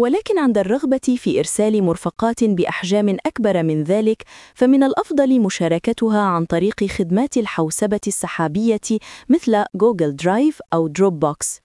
ولكن عند الرغبة في إرسال مرفقات بأحجام أكبر من ذلك فمن الأفضل مشاركتها عن طريق خدمات الحوسبة السحابية مثل Google Drive أو Dropbox